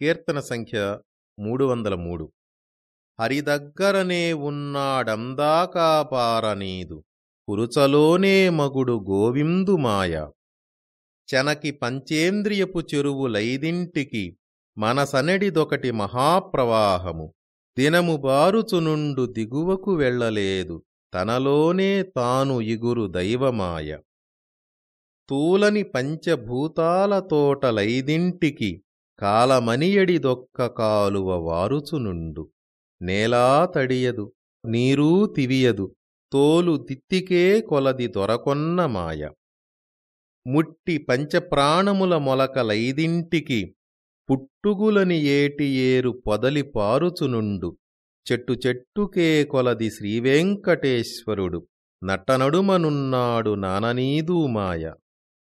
కీర్తన సంఖ్య మూడు వందల మూడు హరిదగ్గరనే ఉన్నాడందాకాపారనీదు కురుచలోనే మగుడు గోవిందుమాయ చెనకి పంచేంద్రియపు చెరువులైదింటికి మనసనెడిదొకటి మహాప్రవాహము. దినము బారుచునుండు దిగువకు వెళ్ళలేదు. తనలోనే తాను ఇగురు దైవమాయ. తూలని పంచభూతాల తోటలైదింటికి కాలమనియడిదొక్క కాలువ వారుచునుండు. నేలా తడియదు నీరూ తివియదు తోలు దిత్తికే కొలది దొరకొన్న మాయ. ముట్టి పంచప్రాణముల మొలకలైదింటికి పుట్టుగులని ఏటి ఏరు పొదలి పారుచునుండు. చెట్టు చెట్టుకే కొలది శ్రీవేంకటేశ్వరుడు నట్టనడుమనున్నాడు నాననీదూ మాయ.